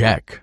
Check.